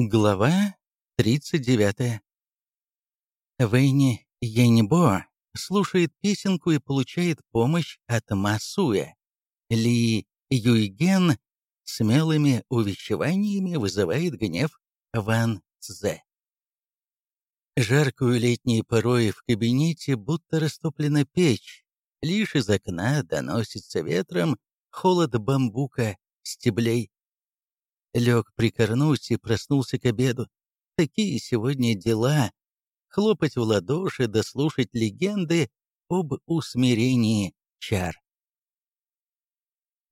Глава 39. Вэйни Янибо слушает песенку и получает помощь от Масуя. Ли Юйген смелыми увещеваниями вызывает гнев Ван Цзэ. Жаркую летней порой в кабинете будто растоплена печь, лишь из окна доносится ветром холод бамбука, стеблей. Лег прикорнуть и проснулся к обеду. Такие сегодня дела. Хлопать в ладоши да слушать легенды об усмирении чар.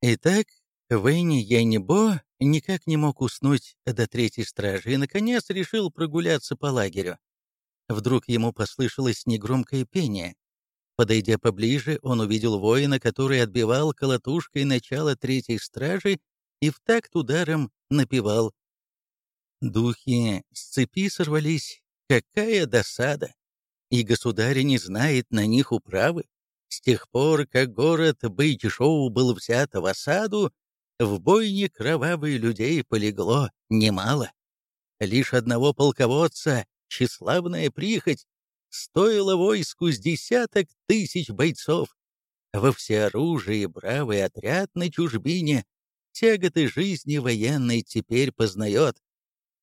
Итак, Вэнни Янибо никак не мог уснуть до третьей стражи и, наконец, решил прогуляться по лагерю. Вдруг ему послышалось негромкое пение. Подойдя поближе, он увидел воина, который отбивал колотушкой начало третьей стражи и в такт ударом напевал. Духи с цепи сорвались, какая досада! И государь не знает на них управы. С тех пор, как город Бэйчжоу был взят в осаду, в бойне кровавые людей полегло немало. Лишь одного полководца, тщеславная прихоть, стоила войску с десяток тысяч бойцов. Во всеоружии бравый отряд на чужбине тяготы жизни военной теперь познает.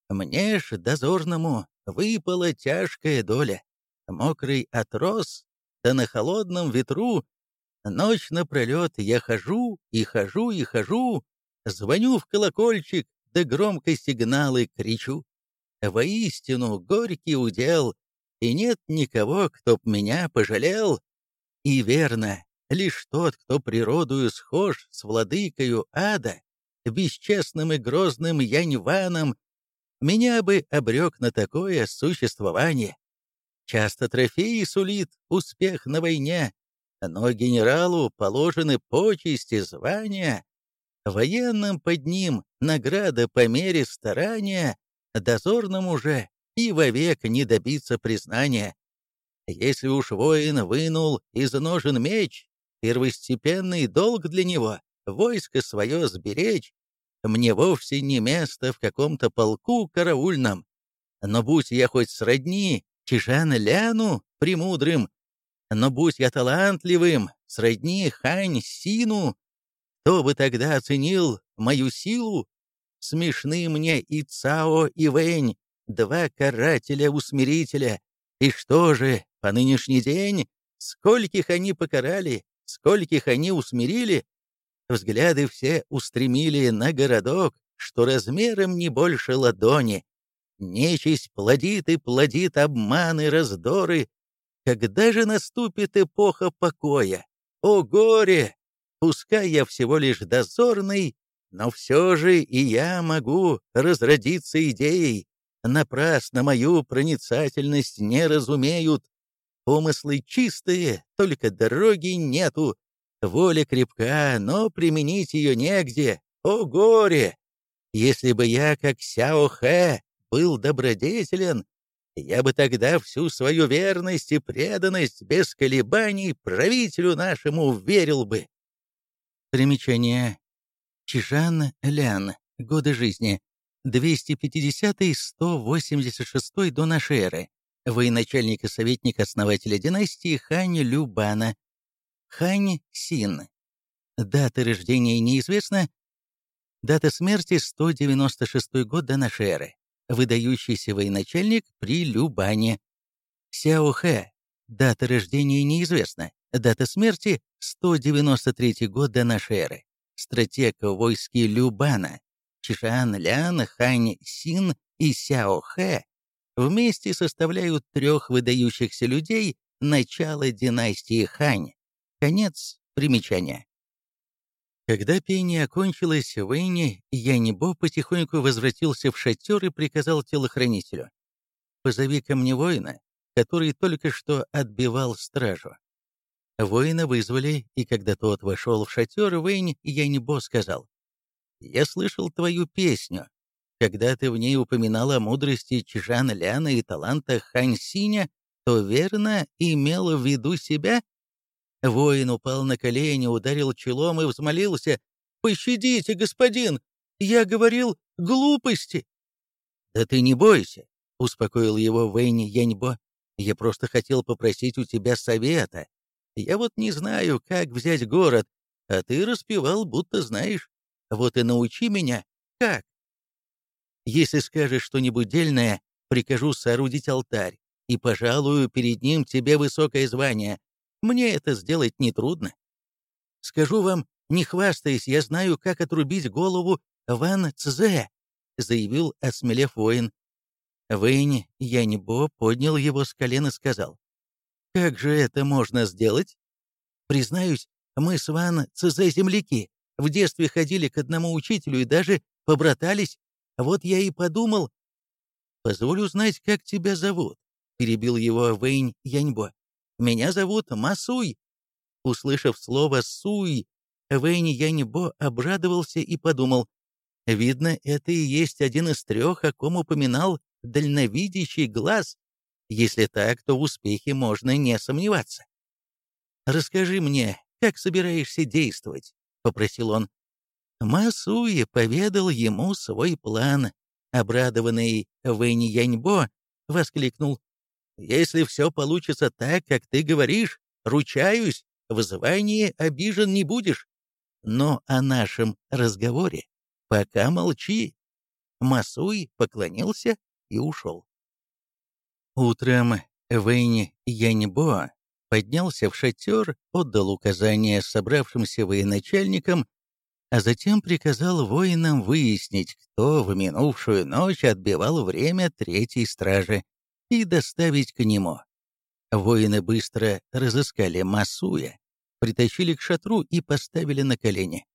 Мне ж, дозорному, выпала тяжкая доля. Мокрый отрос, да на холодном ветру. Ночь напролет я хожу и хожу и хожу, звоню в колокольчик, да громко сигналы кричу. Воистину горький удел, и нет никого, кто б меня пожалел. И верно, Лишь тот, кто природою схож с владыкою ада, бесчестным и грозным Яньваном, меня бы обрек на такое существование. Часто трофеи сулит успех на войне, но генералу положены почести, звания. Военным под ним награда по мере старания, дозорному же и вовек не добиться признания. Если уж воин вынул из ножен меч, первостепенный долг для него — войско свое сберечь. Мне вовсе не место в каком-то полку караульном. Но будь я хоть сродни Чижан Ляну премудрым, но будь я талантливым, сродни Хань Сину, кто бы тогда оценил мою силу? Смешны мне и Цао, и Вэнь, два карателя-усмирителя. И что же, по нынешний день, скольких они покарали, скольких они усмирили, взгляды все устремили на городок, что размером не больше ладони. Нечисть плодит и плодит обманы, раздоры. Когда же наступит эпоха покоя? О горе! Пускай я всего лишь дозорный, но все же и я могу разродиться идеей. Напрасно мою проницательность не разумеют. Помыслы чистые, только дороги нету. Воля крепка, но применить ее негде. О горе! Если бы я, как Сяо Хэ, был добродетелен, я бы тогда всю свою верность и преданность без колебаний правителю нашему верил бы. Примечание. Чижан Лян. Годы жизни. 250-186 до нашей эры военачальник и советник основателя династии Хань Любана, Хань Син. Дата рождения неизвестна. Дата смерти 196 год до нашей эры. Выдающийся военачальник при Любане. Сяо Хэ. Дата рождения неизвестна. Дата смерти 193 год до нашей эры. Стратег войски Любана. Чишан Лян, Хань Син и Сяо Хэ вместе составляют трех выдающихся людей начала династии Хань. Конец примечания. Когда пение окончилось в Эйне, Янибо потихоньку возвратился в шатер и приказал телохранителю. «Позови ко мне воина, который только что отбивал стражу». Воина вызвали, и когда тот вошел в шатер, Вэнь Янибо сказал, «Я слышал твою песню, когда ты в ней упоминала о мудрости Чжана Ляна и талантах Хань Синя, то верно имела в виду себя? Воин упал на колени, ударил челом и взмолился. «Пощадите, господин! Я говорил глупости!» «Да ты не бойся», — успокоил его Вэнь Яньбо. «Я просто хотел попросить у тебя совета. Я вот не знаю, как взять город, а ты распевал, будто знаешь. Вот и научи меня, как. Если скажешь что-нибудь дельное, прикажу соорудить алтарь и пожалую перед ним тебе высокое звание. Мне это сделать нетрудно. Скажу вам, не хвастаясь, я знаю, как отрубить голову Ван Цзэ, заявил, осмелев воин. Вэнь Яньбо поднял его с колен и сказал, «Как же это можно сделать? Признаюсь, мы с Ван Цзэ земляки, в детстве ходили к одному учителю и даже побратались. Вот я и подумал... «Позволю знать, как тебя зовут», — перебил его Вэнь Яньбо. «Меня зовут Масуй». Услышав слово «суй», Вэнь Яньбо обрадовался и подумал, «Видно, это и есть один из трех, о ком упоминал дальновидящий глаз. Если так, то в успехе можно не сомневаться. Расскажи мне, как собираешься действовать?» — попросил он. Масуи поведал ему свой план. Обрадованный Вэнь Яньбо воскликнул. «Если все получится так, как ты говоришь, ручаюсь, в звании обижен не будешь. Но о нашем разговоре пока молчи». Масуй поклонился и ушел. Утром Вэнь Яньбо поднялся в шатер, отдал указания собравшимся военачальникам, а затем приказал воинам выяснить, кто в минувшую ночь отбивал время третьей стражи, и доставить к нему. Воины быстро разыскали Масуя, притащили к шатру и поставили на колени.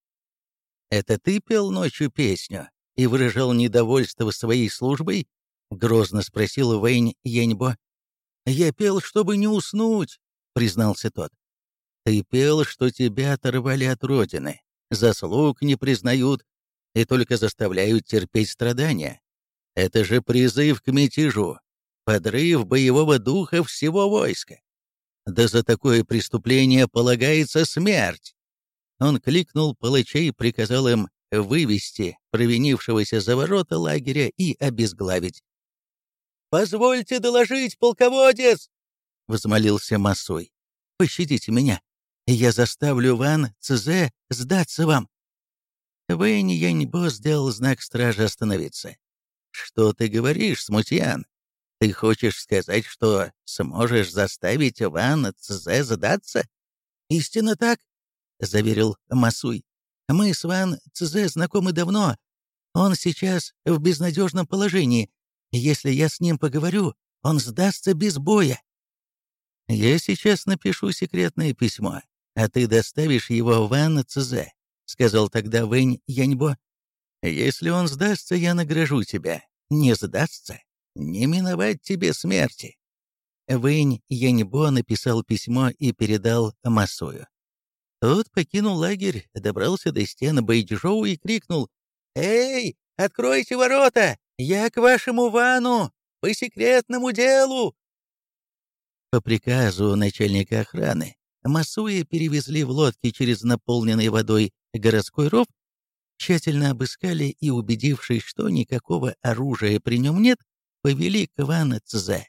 «Это ты пел ночью песню и выражал недовольство своей службой?» — грозно спросил Вэнь Яньбо. «Я пел, чтобы не уснуть», признался тот. «Ты пел, что тебя оторвали от родины, заслуг не признают и только заставляют терпеть страдания. Это же призыв к мятежу, подрыв боевого духа всего войска. Да за такое преступление полагается смерть!» Он кликнул палачей, приказал им вывести провинившегося за ворота лагеря и обезглавить. «Позвольте доложить, полководец!» — взмолился Масой. «Пощадите меня, я заставлю Ван Цзэ сдаться вам». Вэнь Яньбо сделал знак стражи остановиться. «Что ты говоришь, смутьян? Ты хочешь сказать, что сможешь заставить Ван Цзэ сдаться?» «Истинно так», — заверил Масуй. «Мы с Ван Цзэ знакомы давно. Он сейчас в безнадежном положении. Если я с ним поговорю, он сдастся без боя. «Я сейчас напишу секретное письмо, а ты доставишь его в Цзэ», — сказал тогда Вэнь Яньбо. «Если он сдастся, я награжу тебя. Не сдастся, не миновать тебе смерти». Вэнь Яньбо написал письмо и передал Масую. Тот покинул лагерь, добрался до стены Бэйджоу и крикнул «Эй, откройте ворота! Я к вашему Вану! По секретному делу!» По приказу начальника охраны Масуи перевезли в лодке через наполненный водой городской ров, тщательно обыскали и, убедившись, что никакого оружия при нем нет, повели к Ван Цзэ.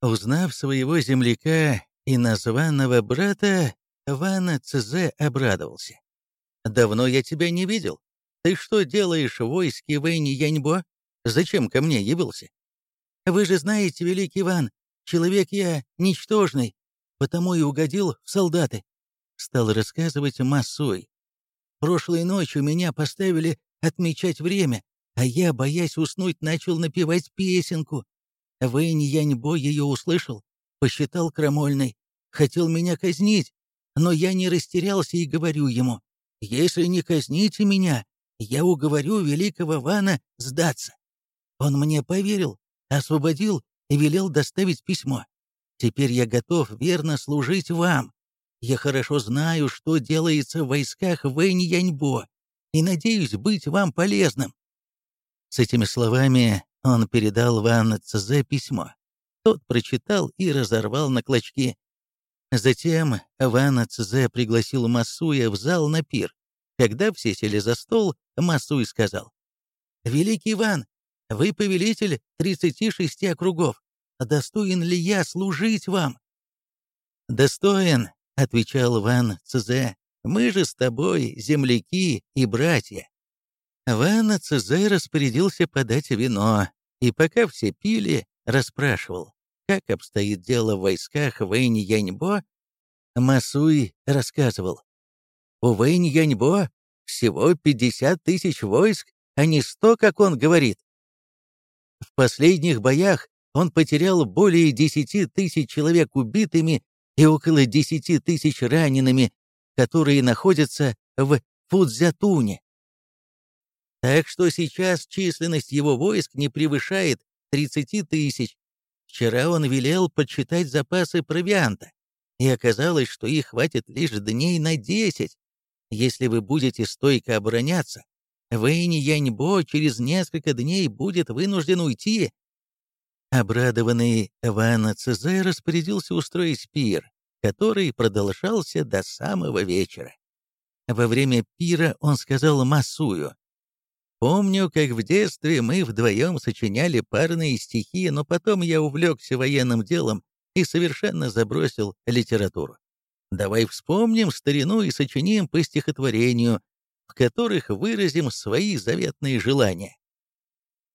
Узнав своего земляка и названного брата, Ван Цзэ обрадовался. «Давно я тебя не видел. Ты что делаешь в войске Вэнь Яньбо? Зачем ко мне явился?» «Вы же знаете, великий Ван, Человек я ничтожный, потому и угодил в солдаты», — стал рассказывать Масой. «Прошлой ночью меня поставили отмечать время, а я, боясь уснуть, начал напевать песенку. Вэнь Яньбо ее услышал, посчитал крамольной, хотел меня казнить, но я не растерялся и говорю ему, «Если не казните меня, я уговорю великого Вана сдаться». Он мне поверил, освободил и велел доставить письмо. Теперь я готов верно служить вам. Я хорошо знаю, что делается в войсках Вэнь-Яньбо, и надеюсь быть вам полезным». С этими словами он передал Ван Цзэ письмо. Тот прочитал и разорвал на клочки. Затем Ван Цзэ пригласил Масуя в зал на пир. Когда все сели за стол, Масуй сказал, «Великий Иван, Вы повелитель 36 округов. Достоин ли я служить вам?» «Достоин», — отвечал Ван Цзе. «Мы же с тобой земляки и братья». Ван Цзе распорядился подать вино, и пока все пили, расспрашивал, как обстоит дело в войсках Вэнь-Яньбо, Масуй рассказывал. У Вэнь-Яньбо всего 50 тысяч войск, а не 100, как он говорит. В последних боях он потерял более 10 тысяч человек убитыми и около 10 тысяч ранеными, которые находятся в Фудзятуне. Так что сейчас численность его войск не превышает 30 тысяч. Вчера он велел подсчитать запасы провианта, и оказалось, что их хватит лишь дней на 10. Если вы будете стойко обороняться, Вэйни Яньбо через несколько дней будет вынужден уйти. Обрадованный Ван Цезэ распорядился устроить пир, который продолжался до самого вечера. Во время пира он сказал Масую, Помню, как в детстве мы вдвоем сочиняли парные стихи, но потом я увлекся военным делом и совершенно забросил литературу. Давай вспомним старину и сочиним по стихотворению, в которых выразим свои заветные желания.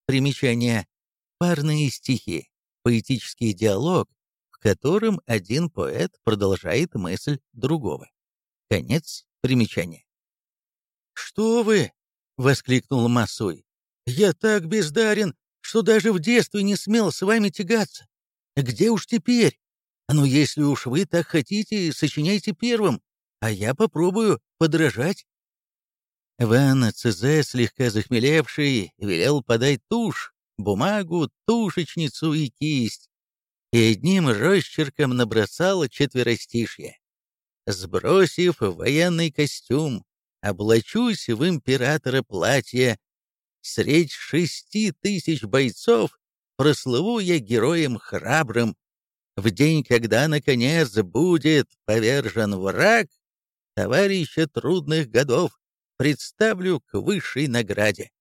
Примечание. Парные стихи. Поэтический диалог, в котором один поэт продолжает мысль другого. Конец примечания. «Что вы?» — воскликнул Масуй. «Я так бездарен, что даже в детстве не смел с вами тягаться. Где уж теперь? Ну, если уж вы так хотите, сочиняйте первым, а я попробую подражать». Ван Цезе, слегка захмелевший, велел подать тушь, бумагу, тушечницу и кисть, и одним росчерком набросал четверостишье. Сбросив военный костюм, облачусь в императора платье. Средь шести тысяч бойцов прослыву я героем храбрым. В день, когда, наконец, будет повержен враг, товарища трудных годов представлю к высшей награде.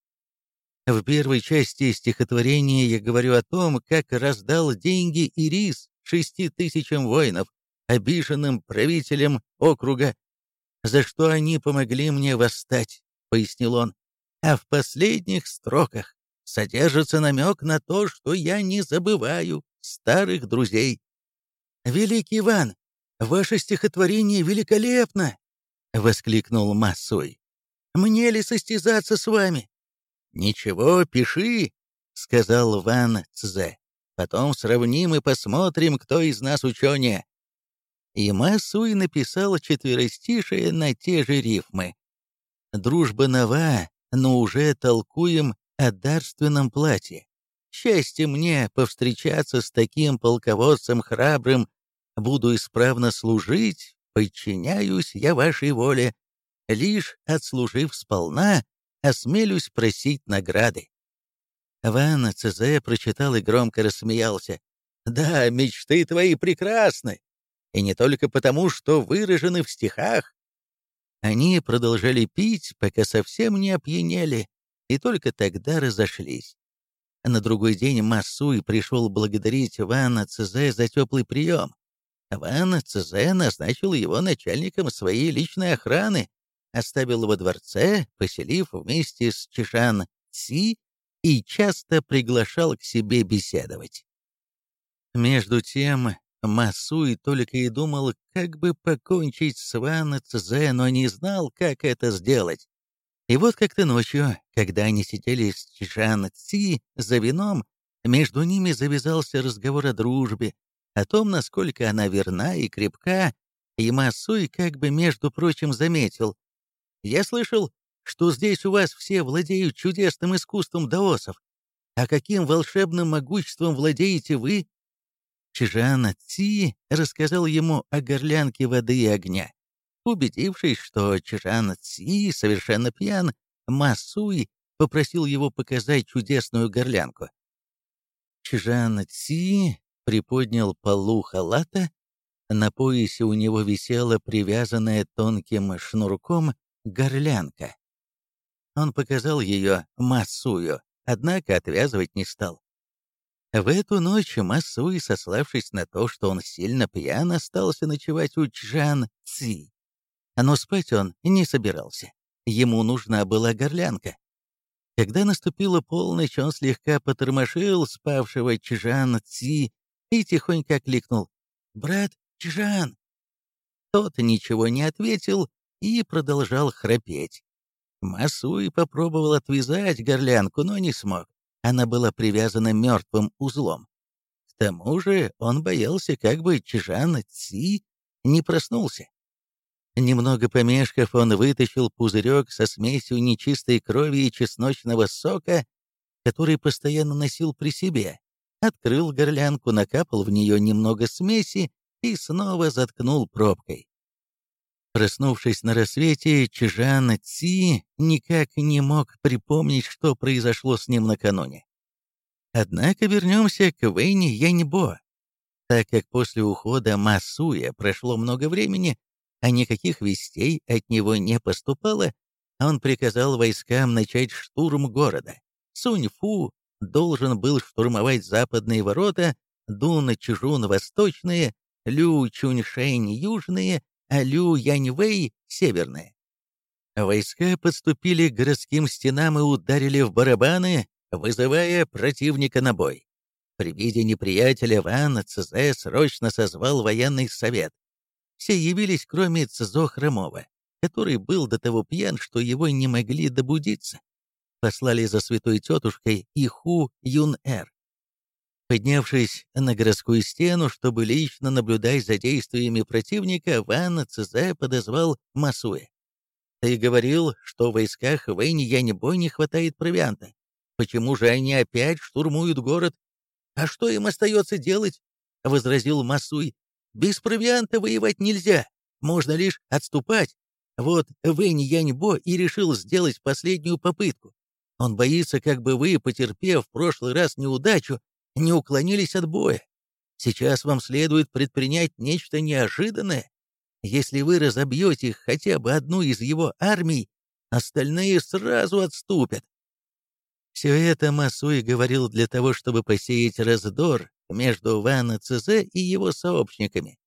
В первой части стихотворения я говорю о том, как раздал деньги и рис шести тысячам воинов, обиженным правителем округа, за что они помогли мне восстать», — пояснил он. «А в последних строках содержится намек на то, что я не забываю старых друзей». «Великий Иван, ваше стихотворение великолепно!» — воскликнул Массой. «Мне ли состязаться с вами?» «Ничего, пиши», — сказал Ван Цзе. «Потом сравним и посмотрим, кто из нас ученее и Масуй написал четверостишие на те же рифмы. «Дружба нова, но уже толкуем о дарственном платье. Счастье мне повстречаться с таким полководцем храбрым, буду исправно служить, подчиняюсь я вашей воле, лишь отслужив сполна, осмелюсь просить награды». Ван Цезе прочитал и громко рассмеялся. «Да, мечты твои прекрасны, и не только потому, что выражены в стихах. Они продолжали пить, пока совсем не опьянели, и только тогда разошлись. На другой день Масуй пришел благодарить Вана Цезе за теплый прием. Ван Цезе назначил его начальником своей личной охраны, оставил во дворце, поселив вместе с Чишан Ци и часто приглашал к себе беседовать. Между тем, Масуй только и думал, как бы покончить с Ван Цзэ, но не знал, как это сделать. И вот как-то ночью, когда они сидели с Чжан Ци за вином, между ними завязался разговор о дружбе, о том, насколько она верна и крепка, и Масуй как бы, между прочим, заметил. «Я слышал, что здесь у вас все владеют чудесным искусством даосов. А каким волшебным могуществом владеете вы?» Чжан Ци рассказал ему о горлянке воды и огня. Убедившись, что Чжан Ци совершенно пьян, Масуй попросил его показать чудесную горлянку. Чжан Ци приподнял полу халата, на поясе у него висела привязанная тонким шнурком горлянка. Он показал ее Масую, однако отвязывать не стал. В эту ночь Масуи, сославшись на то, что он сильно пьян, остался ночевать у Чжан Ци. Но спать он не собирался. Ему нужна была горлянка. Когда наступила полночь, он слегка потормошил спавшего Чжан Ци и тихонько окликнул «Брат Чжан!». Тот ничего не ответил и продолжал храпеть. Масуи попробовал отвязать горлянку, но не смог она была привязана мертвым узлом. К тому же он боялся, как бы Чжан Ци не проснулся. Немного помешков, он вытащил пузырек со смесью нечистой крови и чесночного сока, который постоянно носил при себе, открыл горлянку, накапал в нее немного смеси и снова заткнул пробкой. Проснувшись на рассвете, Чжан Ци никак не мог припомнить, что произошло с ним накануне. Однако вернемся к Вэйне Яньбо. Так как после ухода Масуя прошло много времени, а никаких вестей от него не поступало, он приказал войскам начать штурм города. Сунь-Фу должен был штурмовать западные ворота, Дун-Чжун — восточные, Лю-Чуньшэнь — южные, а Лю-Яньвэй — северные. Войска подступили к городским стенам и ударили в барабаны, вызывая противника на бой. При виде неприятеля Ван Цзэ срочно созвал военный совет. Все явились, кроме Цзо Хромова, который был до того пьян, что его не могли добудиться. Послали за святой тетушкой Иху Юн-Эр. Поднявшись на городскую стену, чтобы лично наблюдать за действиями противника, Ван Цзэ подозвал Масуэ. «Ты говорил, что в войсках Вэнь Яньбо не хватает провианта. Почему же они опять штурмуют город? А что им остается делать?» — возразил Масуй. «Без провианта воевать нельзя, можно лишь отступать. Вот Вэнь Яньбо и решил сделать последнюю попытку. Он боится, как бы вы, потерпев в прошлый раз неудачу, не уклонились от боя. Сейчас вам следует предпринять нечто неожиданное. Если вы разобьете хотя бы одну из его армий, остальные сразу отступят. Все это Масуи говорил для того, чтобы посеять раздор между Ван Цзэ и его сообщниками.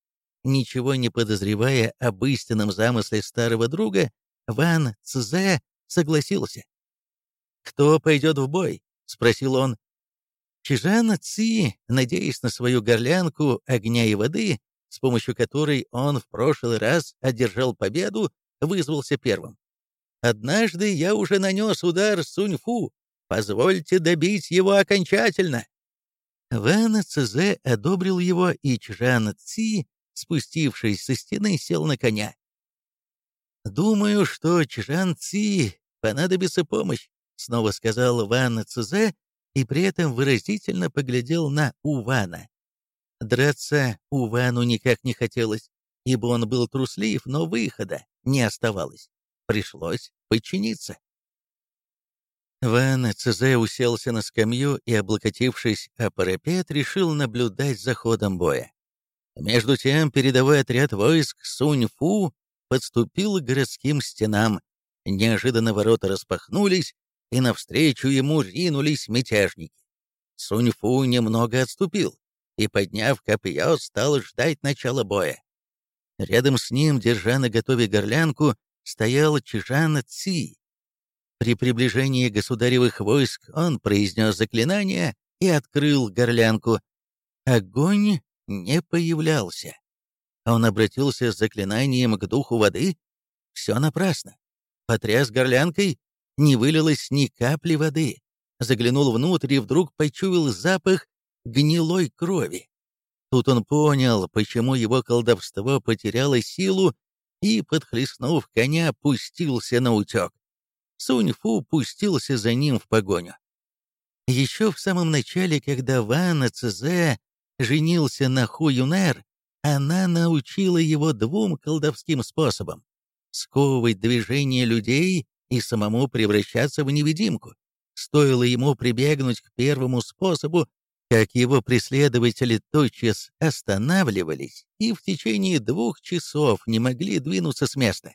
Ничего не подозревая об истинном замысле старого друга, Ван Цзэ согласился. «Кто пойдет в бой?» — спросил он. Чижана Ци, надеясь на свою горлянку огня и воды, с помощью которой он в прошлый раз одержал победу, вызвался первым. «Однажды я уже нанес удар Сунь-Фу. Позвольте добить его окончательно». Ван Цзэ одобрил его, и Чжан Ци, спустившись со стены, сел на коня. «Думаю, что Чжан Ци понадобится помощь», — снова сказал Ван Цзэ, и при этом выразительно поглядел на Увана. Драться Увану никак не хотелось, ибо он был труслив, но выхода не оставалось. Пришлось подчиниться. Ван Цезе уселся на скамью и, облокотившись о парапет, решил наблюдать за ходом боя. Между тем передовой отряд войск Сунь-Фу подступил к городским стенам. Неожиданно ворота распахнулись, и навстречу ему ринулись мятежники. Сунь-Фу немного отступил и, подняв копье, стал ждать начала боя. Рядом с ним, держа на готове горлянку, стоял Чижан Ци. При приближении государевых войск он произнес заклинание и открыл горлянку. Огонь не появлялся. Он обратился с заклинанием к духу воды. Все напрасно. Потряс горлянкой, не вылилось ни капли воды. Заглянул внутрь и вдруг почуял запах гнилой крови. Тут он понял, почему его колдовство потеряло силу и, подхлестнув коня, пустился на утек. Сунь-Фу пустился за ним в погоню. Еще в самом начале, когда Ван Цзэ женился на Ху Юнер, она научила его двум колдовским способам — сковывать движение людей и самому превращаться в невидимку. Стоило ему прибегнуть к первому способу, как его преследователи тотчас останавливались и в течение двух часов не могли двинуться с места.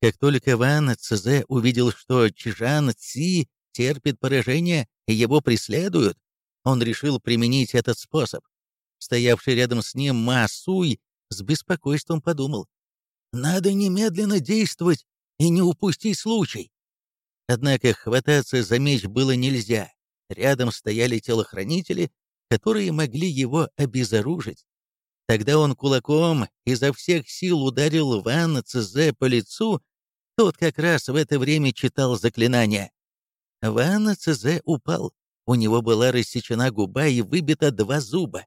Как только Ван Цзэ увидел, что Чжан Ци терпит поражение, и его преследуют. Он решил применить этот способ. Стоявший рядом с ним Масуй с беспокойством подумал. «Надо немедленно действовать и не упустить случай». Однако хвататься за меч было нельзя. Рядом стояли телохранители, которые могли его обезоружить. Тогда он кулаком изо всех сил ударил Ван Цзе по лицу, тот как раз в это время читал заклинание. Ван Цзе упал, у него была рассечена губа и выбито два зуба.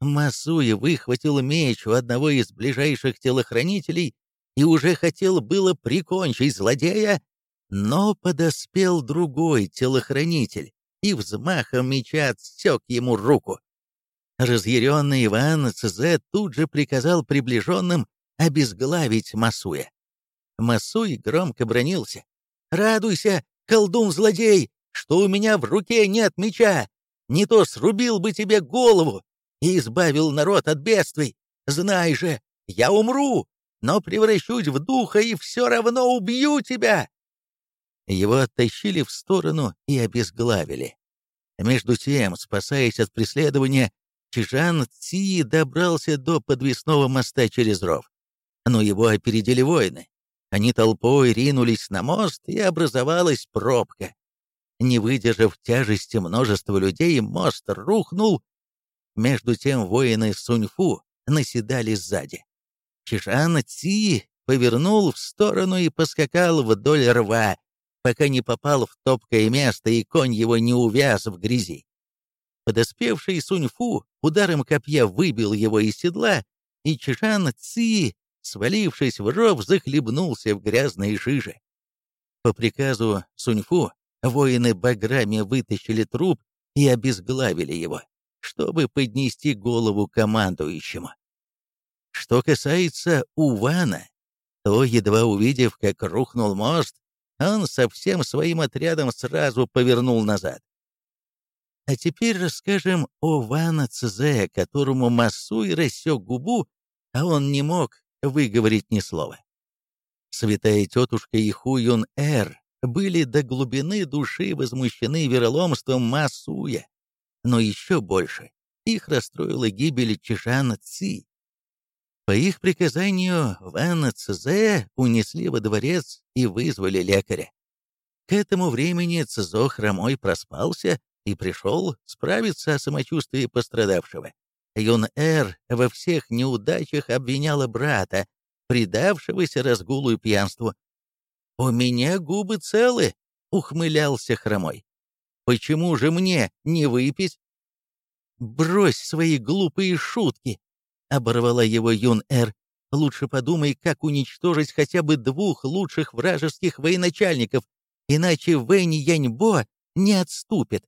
Масуя выхватил меч у одного из ближайших телохранителей и уже хотел было прикончить злодея, но подоспел другой телохранитель и взмахом меча отсек ему руку. Разъяренный Иван Цзе тут же приказал приближенным обезглавить Масуя. Масуй громко бронился. «Радуйся, колдун-злодей, что у меня в руке нет меча! Не то срубил бы тебе голову и избавил народ от бедствий! Знай же, я умру, но превращусь в духа и все равно убью тебя!» Его оттащили в сторону и обезглавили. Между тем, спасаясь от преследования, Чижан Ци добрался до подвесного моста через ров. Но его опередили воины. Они толпой ринулись на мост, и образовалась пробка. Не выдержав тяжести множества людей, мост рухнул. Между тем воины Суньфу наседали сзади. Чижан Ци повернул в сторону и поскакал вдоль рва, пока не попал в топкое место, и конь его не увяз в грязи. Подоспевший Суньфу ударом копья выбил его из седла, и Чжан Ци, свалившись в ров, захлебнулся в грязной жиже. По приказу Суньфу воины баграми вытащили труп и обезглавили его, чтобы поднести голову командующему. Что касается Увана, то, едва увидев, как рухнул мост, он со всем своим отрядом сразу повернул назад. А теперь расскажем о Вана Цзе, которому Масуй рассек губу, а он не мог выговорить ни слова. Святая тетушка и Ху Юн Эр были до глубины души возмущены вероломством Масуя, но еще больше их расстроила гибель Чижана Ци. По их приказанию Ван Цзе унесли во дворец и вызвали лекаря. К этому времени Цзо хромой проспался и пришел справиться о самочувствии пострадавшего. Юн-Эр во всех неудачах обвиняла брата, предавшегося разгулу и пьянству. «У меня губы целы», — ухмылялся хромой. «Почему же мне не выпить?» «Брось свои глупые шутки», — оборвала его Юн-Эр. «Лучше подумай, как уничтожить хотя бы двух лучших вражеских военачальников, иначе Вэнь Яньбо не отступит.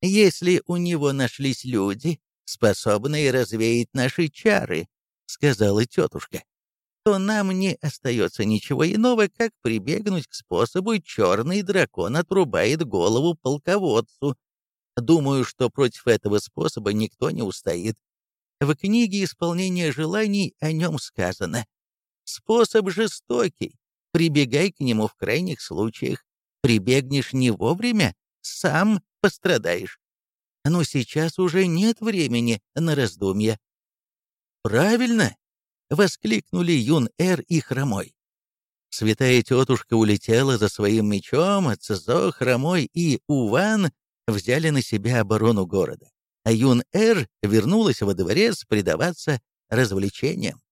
«Если у него нашлись люди, способные развеять наши чары», — сказала тетушка, то нам не остается ничего иного, как прибегнуть к способу «черный дракон отрубает голову полководцу». Думаю, что против этого способа никто не устоит. В книге «Исполнение желаний» о нем сказано. Способ жестокий. Прибегай к нему в крайних случаях. Прибегнешь не вовремя, сам пострадаешь. Но сейчас уже нет времени на раздумья. «Правильно!» — воскликнули Юн-Эр и Хромой. Святая тетушка улетела за своим мечом, Цзо, Хромой и Уван взяли на себя оборону города, а Юн-Эр вернулась во дворец предаваться развлечениям.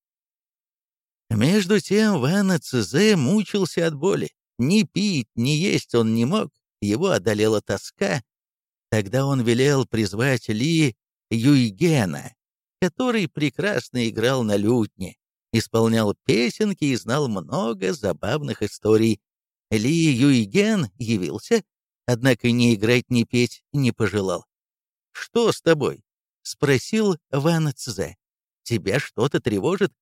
Между тем Ван Цзэ мучился от боли. Ни пить, ни есть он не мог, его одолела тоска, Тогда он велел призвать Ли Юйгена, который прекрасно играл на лютне, исполнял песенки и знал много забавных историй. Ли Юйген явился, однако ни играть, ни петь не пожелал. «Что с тобой?» — спросил Ван Цзэ. «Тебя что-то тревожит?»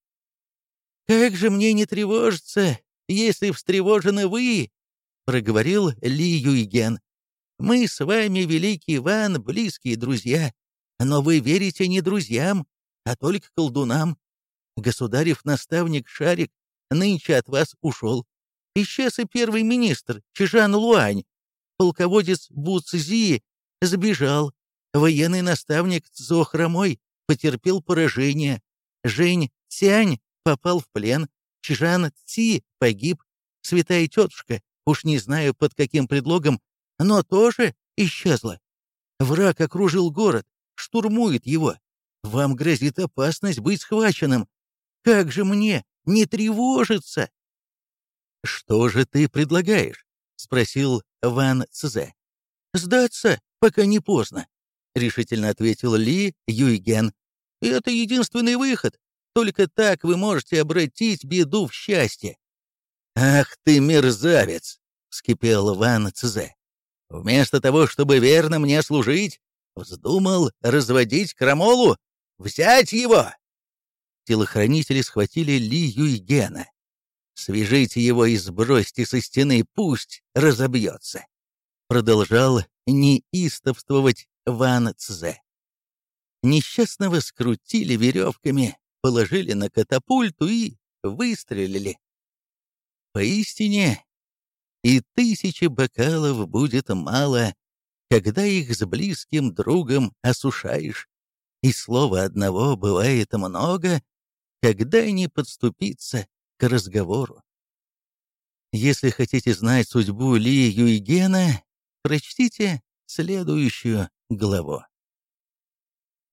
«Как же мне не тревожиться, если встревожены вы?» — проговорил Ли Юйген. Мы с вами, великий Иван, близкие друзья, но вы верите не друзьям, а только колдунам. Государев наставник Шарик нынче от вас ушел. Исчез и первый министр Чижан Луань. полководец Буцзи сбежал. Военный наставник Цзо Хромой потерпел поражение. Жень Цянь попал в плен. Чжан Ци погиб. Святая тетушка, уж не знаю под каким предлогом, но тоже исчезла. Враг окружил город, штурмует его. Вам грозит опасность быть схваченным. Как же мне не тревожиться?» «Что же ты предлагаешь?» — спросил Ван Цзе. «Сдаться, пока не поздно», — решительно ответил Ли Юйген. «Это единственный выход. Только так вы можете обратить беду в счастье». «Ах ты мерзавец!» — вскипел Ван Цзе. «Вместо того, чтобы верно мне служить, вздумал разводить крамолу? Взять его!» Телохранители схватили Ли Юйгена. «Свяжите его и сбросьте со стены, пусть разобьется!» Продолжал неистовствовать Ван Цзе. Несчастного скрутили веревками, положили на катапульту и выстрелили. Поистине, и тысячи бокалов будет мало, когда их с близким другом осушаешь. И слова одного бывает много, когда не подступиться к разговору. Если хотите знать судьбу Ли Юйгена, прочтите следующую главу.